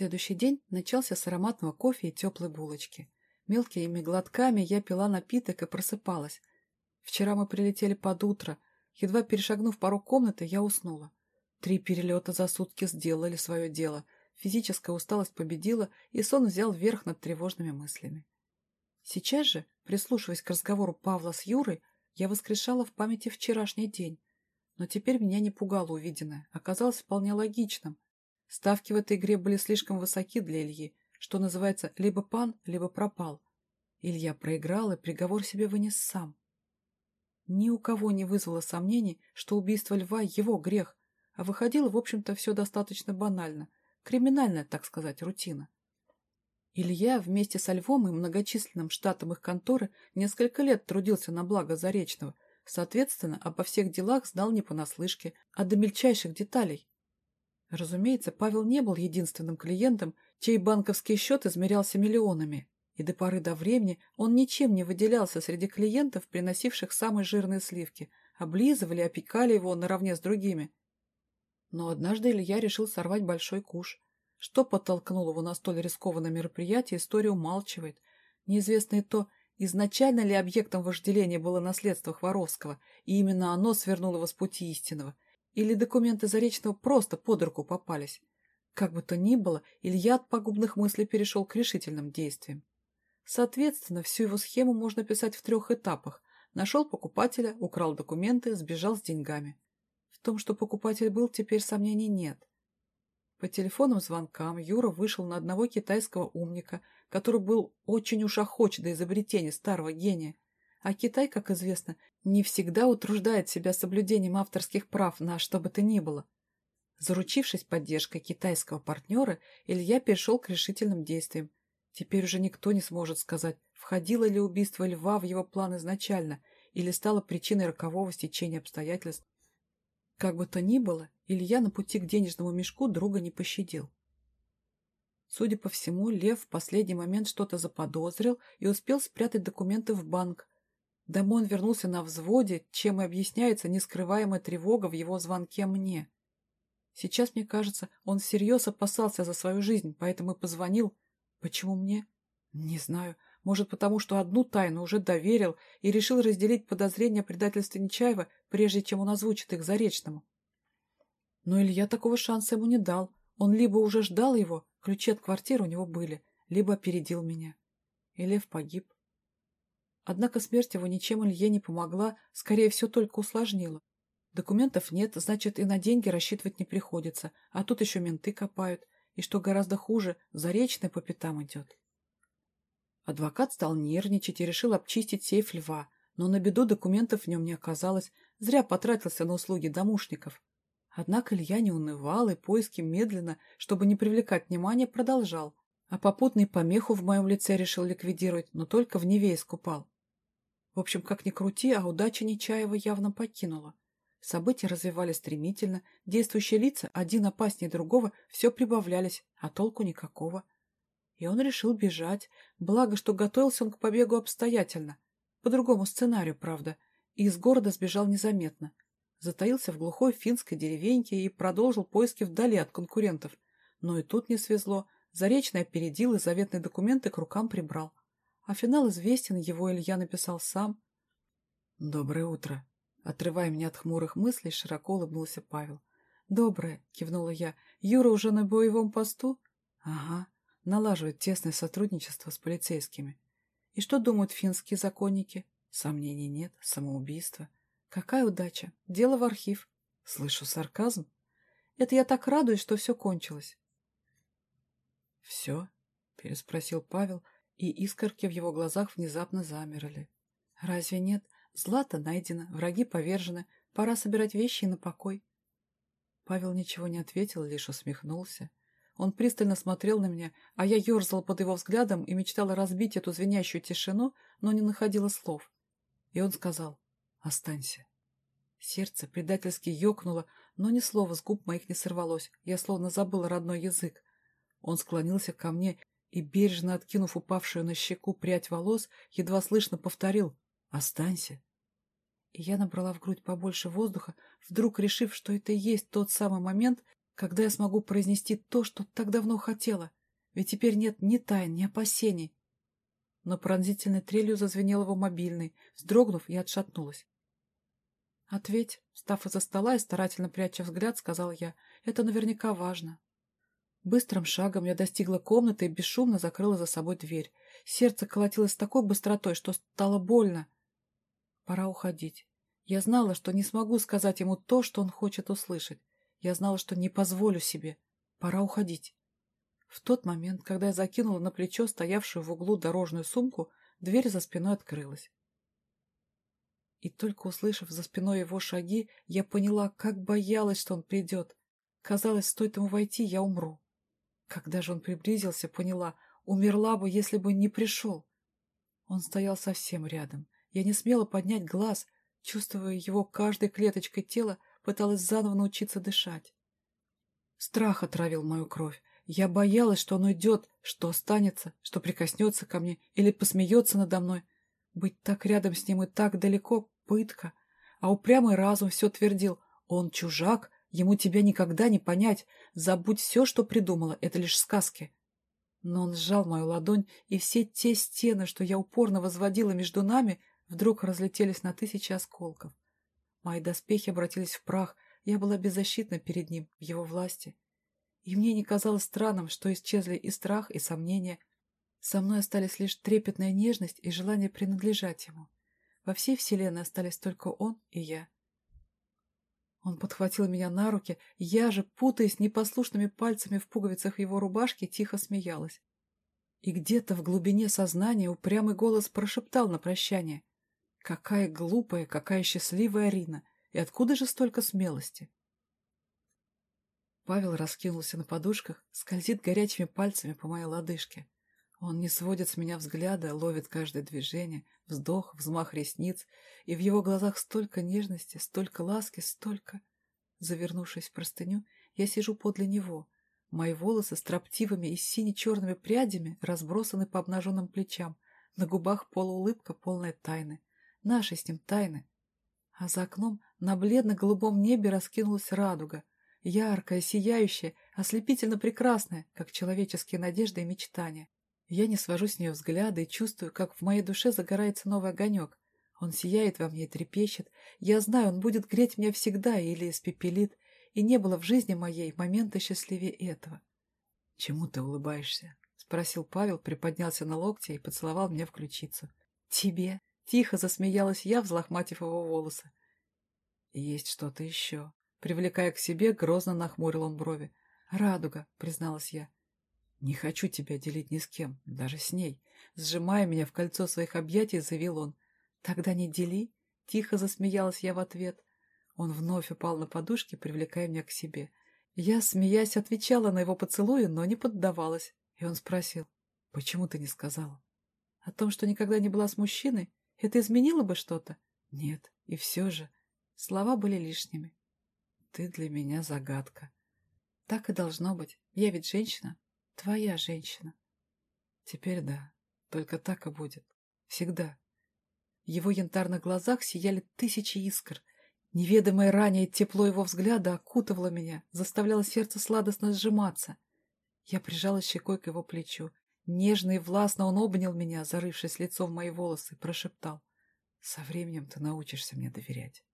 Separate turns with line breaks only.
Следующий день начался с ароматного кофе и теплой булочки. Мелкими глотками я пила напиток и просыпалась. Вчера мы прилетели под утро. Едва перешагнув порог комнаты, я уснула. Три перелета за сутки сделали свое дело. Физическая усталость победила, и сон взял верх над тревожными мыслями. Сейчас же, прислушиваясь к разговору Павла с Юрой, я воскрешала в памяти вчерашний день. Но теперь меня не пугало увиденное, оказалось вполне логичным. Ставки в этой игре были слишком высоки для Ильи, что называется либо пан, либо пропал. Илья проиграл и приговор себе вынес сам. Ни у кого не вызвало сомнений, что убийство льва — его грех, а выходило, в общем-то, все достаточно банально, криминальная, так сказать, рутина. Илья вместе со Львом и многочисленным штатом их конторы несколько лет трудился на благо Заречного, соответственно, обо всех делах знал не понаслышке, а до мельчайших деталей. Разумеется, Павел не был единственным клиентом, чей банковский счет измерялся миллионами, и до поры до времени он ничем не выделялся среди клиентов, приносивших самые жирные сливки, облизывали, опекали его наравне с другими. Но однажды Илья решил сорвать большой куш – что подтолкнуло его на столь рискованное мероприятие, история умалчивает. Неизвестно и то, изначально ли объектом вожделения было наследство Хворовского, и именно оно свернуло его с пути истинного, или документы Заречного просто под руку попались. Как бы то ни было, Илья от пагубных мыслей перешел к решительным действиям. Соответственно, всю его схему можно писать в трех этапах. Нашел покупателя, украл документы, сбежал с деньгами. В том, что покупатель был, теперь сомнений нет. По телефонным звонкам Юра вышел на одного китайского умника, который был очень уж охоч до изобретения старого гения. А Китай, как известно, не всегда утруждает себя соблюдением авторских прав на что бы то ни было. Заручившись поддержкой китайского партнера, Илья перешел к решительным действиям. Теперь уже никто не сможет сказать, входило ли убийство льва в его план изначально или стало причиной рокового стечения обстоятельств, как бы то ни было, Илья на пути к денежному мешку друга не пощадил. Судя по всему, Лев в последний момент что-то заподозрил и успел спрятать документы в банк. Домой он вернулся на взводе, чем и объясняется нескрываемая тревога в его звонке мне. Сейчас, мне кажется, он всерьез опасался за свою жизнь, поэтому и позвонил. Почему мне? Не знаю. Может, потому что одну тайну уже доверил и решил разделить подозрения о предательстве Нечаева, прежде чем он озвучит их Заречному. Но Илья такого шанса ему не дал. Он либо уже ждал его, ключи от квартиры у него были, либо опередил меня. И Лев погиб. Однако смерть его ничем Илье не помогла, скорее всего, только усложнила. Документов нет, значит, и на деньги рассчитывать не приходится, а тут еще менты копают, и, что гораздо хуже, Заречный по пятам идет. Адвокат стал нервничать и решил обчистить сейф льва, но на беду документов в нем не оказалось, зря потратился на услуги домушников. Однако Илья не унывал и поиски медленно, чтобы не привлекать внимания, продолжал, а попутный помеху в моем лице решил ликвидировать, но только в Неве искупал. В общем, как ни крути, а удача Нечаева явно покинула. События развивались стремительно, действующие лица, один опаснее другого, все прибавлялись, а толку никакого. И он решил бежать, благо, что готовился он к побегу обстоятельно. По другому сценарию, правда. И из города сбежал незаметно. Затаился в глухой финской деревеньке и продолжил поиски вдали от конкурентов. Но и тут не свезло. Заречный опередил и заветные документы к рукам прибрал. А финал известен, его Илья написал сам. «Доброе утро!» Отрывая меня от хмурых мыслей, широко улыбнулся Павел. «Доброе!» — кивнула я. «Юра уже на боевом посту?» «Ага налаживает тесное сотрудничество с полицейскими. И что думают финские законники? Сомнений нет, самоубийство. Какая удача! Дело в архив. Слышу сарказм. Это я так радуюсь, что все кончилось. «Все?» — переспросил Павел, и искорки в его глазах внезапно замерли. «Разве нет? Злато найдено, враги повержены, пора собирать вещи и на покой». Павел ничего не ответил, лишь усмехнулся. Он пристально смотрел на меня, а я ерзала под его взглядом и мечтала разбить эту звенящую тишину, но не находила слов. И он сказал «Останься». Сердце предательски ёкнуло, но ни слова с губ моих не сорвалось, я словно забыла родной язык. Он склонился ко мне и, бережно откинув упавшую на щеку прядь волос, едва слышно повторил «Останься». И я набрала в грудь побольше воздуха, вдруг решив, что это и есть тот самый момент, Когда я смогу произнести то, что так давно хотела? Ведь теперь нет ни тайн, ни опасений. Но пронзительной трелью зазвенел его мобильный. Вздрогнув, я отшатнулась. «Ответь», — встав из-за стола и старательно пряча взгляд, сказал я. «Это наверняка важно». Быстрым шагом я достигла комнаты и бесшумно закрыла за собой дверь. Сердце колотилось с такой быстротой, что стало больно. Пора уходить. Я знала, что не смогу сказать ему то, что он хочет услышать. Я знала, что не позволю себе. Пора уходить. В тот момент, когда я закинула на плечо стоявшую в углу дорожную сумку, дверь за спиной открылась. И только услышав за спиной его шаги, я поняла, как боялась, что он придет. Казалось, стоит ему войти, я умру. Когда же он приблизился, поняла, умерла бы, если бы не пришел. Он стоял совсем рядом. Я не смела поднять глаз, чувствуя его каждой клеточкой тела, пыталась заново научиться дышать. Страх отравил мою кровь. Я боялась, что он уйдет, что останется, что прикоснется ко мне или посмеется надо мной. Быть так рядом с ним и так далеко — пытка. А упрямый разум все твердил. Он чужак, Ему тебя никогда не понять. Забудь все, что придумала, это лишь сказки. Но он сжал мою ладонь, и все те стены, что я упорно возводила между нами, вдруг разлетелись на тысячи осколков. Мои доспехи обратились в прах, я была беззащитна перед ним, в его власти. И мне не казалось странным, что исчезли и страх, и сомнения. Со мной остались лишь трепетная нежность и желание принадлежать ему. Во всей вселенной остались только он и я. Он подхватил меня на руки, я же, путаясь непослушными пальцами в пуговицах его рубашки, тихо смеялась. И где-то в глубине сознания упрямый голос прошептал на прощание. «Какая глупая, какая счастливая Рина! И откуда же столько смелости?» Павел раскинулся на подушках, скользит горячими пальцами по моей лодыжке. Он не сводит с меня взгляда, ловит каждое движение, вздох, взмах ресниц, и в его глазах столько нежности, столько ласки, столько... Завернувшись в простыню, я сижу подле него. Мои волосы с троптивыми и сине-черными прядями разбросаны по обнаженным плечам. На губах полуулыбка, полная тайны. Наши с ним тайны. А за окном на бледно-голубом небе раскинулась радуга. Яркая, сияющая, ослепительно прекрасная, как человеческие надежды и мечтания. Я не свожу с нее взгляда и чувствую, как в моей душе загорается новый огонек. Он сияет во мне и трепещет. Я знаю, он будет греть меня всегда или испепелит, и не было в жизни моей момента счастливее этого. — Чему ты улыбаешься? — спросил Павел, приподнялся на локте и поцеловал меня в ключицу. — Тебе. Тихо засмеялась я, взлохматив его волосы. — Есть что-то еще. Привлекая к себе, грозно нахмурил он брови. — Радуга, — призналась я. «Не хочу тебя делить ни с кем, даже с ней», — сжимая меня в кольцо своих объятий, заявил он. «Тогда не дели», — тихо засмеялась я в ответ. Он вновь упал на подушки, привлекая меня к себе. Я, смеясь, отвечала на его поцелуи, но не поддавалась. И он спросил, «Почему ты не сказала?» «О том, что никогда не была с мужчиной? Это изменило бы что-то?» «Нет, и все же...» Слова были лишними. «Ты для меня загадка». «Так и должно быть. Я ведь женщина, Твоя женщина. Теперь да, только так и будет. Всегда. В его янтарных глазах сияли тысячи искр. Неведомое ранее тепло его взгляда окутывало меня, заставляло сердце сладостно сжиматься. Я прижалась щекой к его плечу. Нежно и властно он обнял меня, зарывшись лицом в мои волосы, прошептал. «Со временем ты научишься мне доверять».